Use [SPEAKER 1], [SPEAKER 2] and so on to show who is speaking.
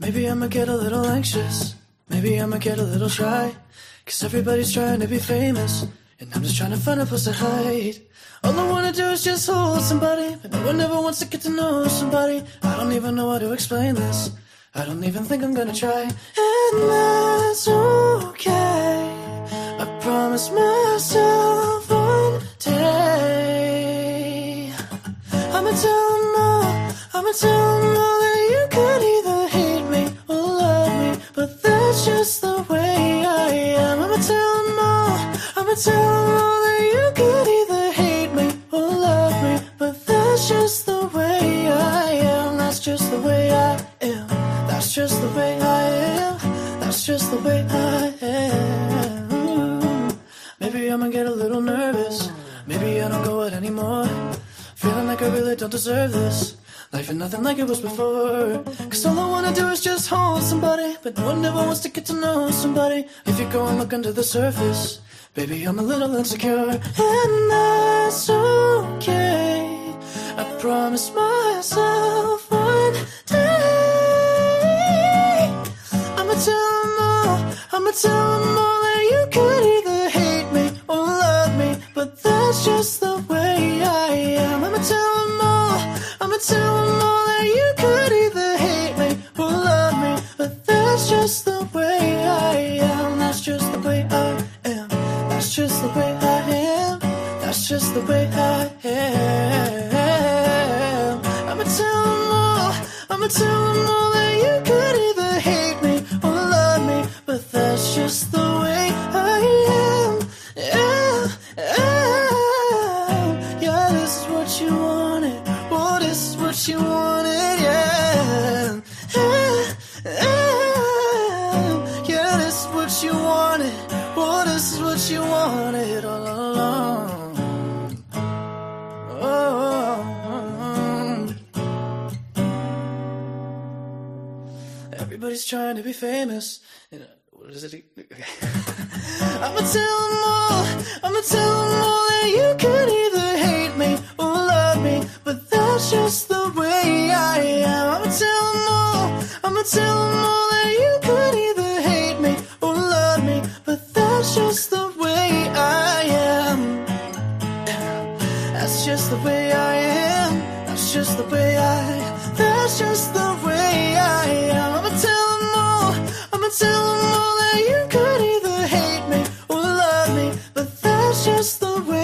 [SPEAKER 1] Maybe I'ma get a little anxious. Maybe I'ma get a little shy. Cause everybody's trying to be famous. And I'm just trying to find a place to hide. All I wanna do is just hold somebody. But no one ever wants to get to know somebody. I don't even know how to explain this. I don't even think I'm gonna try. And that's okay. I promise myself one day. I'ma tell them all. I'ma tell them all that's just the way I am. I'ma tell them all. I'ma tell them all that you could either hate me or love me. But that's just the way I am. That's just the way I am. That's just the way I am. That's just the way I am. Maybe I'ma get a little nervous. Maybe I don't go out anymore. Feeling like I really don't deserve this. Life ain't nothing like it was before. Cause all I wanna do is just hold somebody. But no one ever wants to get to know somebody. If you go and look under the surface, baby, I'm a little insecure. And that's okay. I promise myself one day. I'ma tell them all. I'ma tell them all the way I am. I'ma tell them all. I'ma tell them all that you could either hate me or love me. But that's just the way I am. Yeah, yeah, yeah. This is what you wanted. Oh, this is what you wanted. Yeah, yeah, yeah. This is what you wanted. Oh, this is what you wanted Everybody's trying to be famous. You uh, know, what is it? I'ma tell them all. I'ma tell them all that you could either hate me or love me, but that's just the way I am. I'ma tell them all. I'ma tell them all that you could either hate me or love me, but that's just the way I am. That's just the way I am. That's just the way I. That's just the but that's just the way